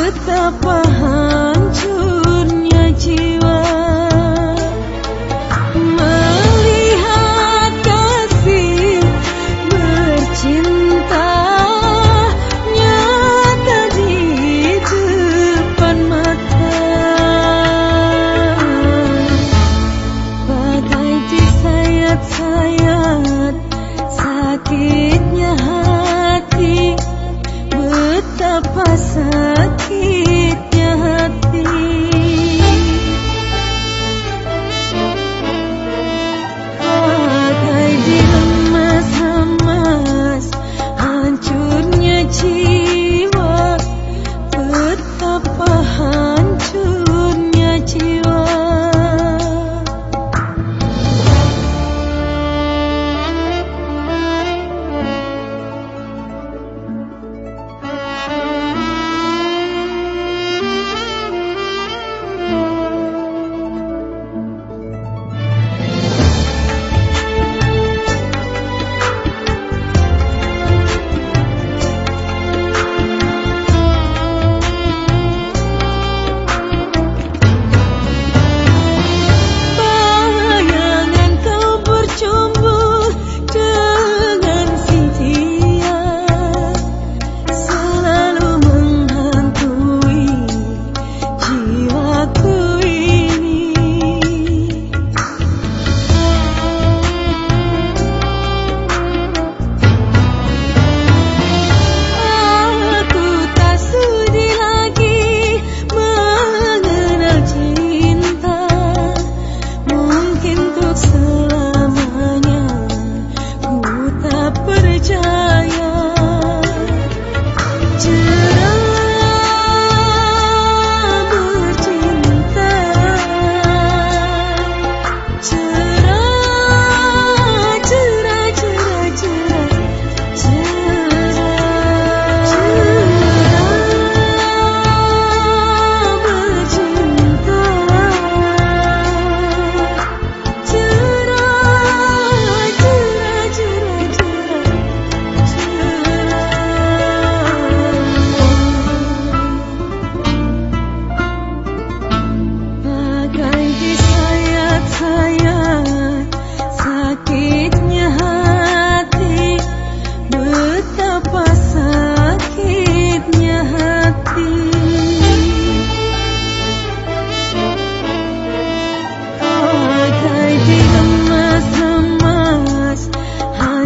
betapa hancurnya jiwa. Melihat kasih bercinta nyata di depan mata. Bagai disayat-sayat sakitnya hati betapa sakit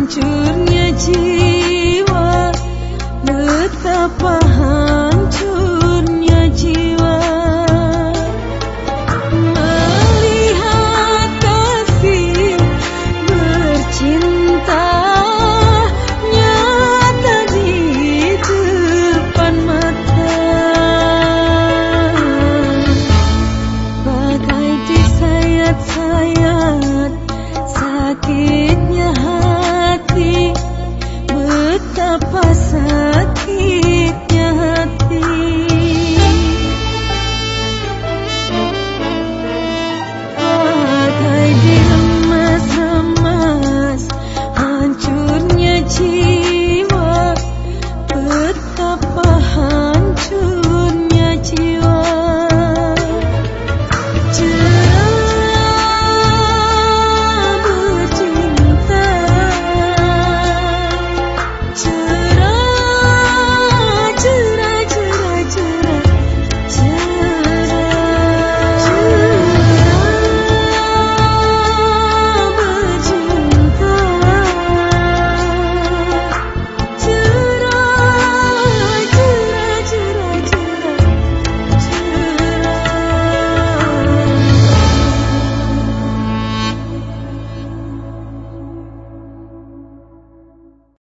hancurnya jiwa